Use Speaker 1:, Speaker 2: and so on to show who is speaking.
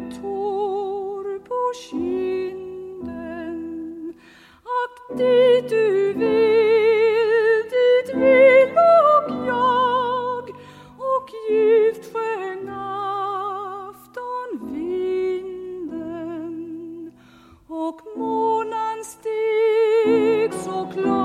Speaker 1: tår på kinden Ack, dit du vill, dit vill ock jag och ljuvt sjöng aftonvinden och månen steg så close.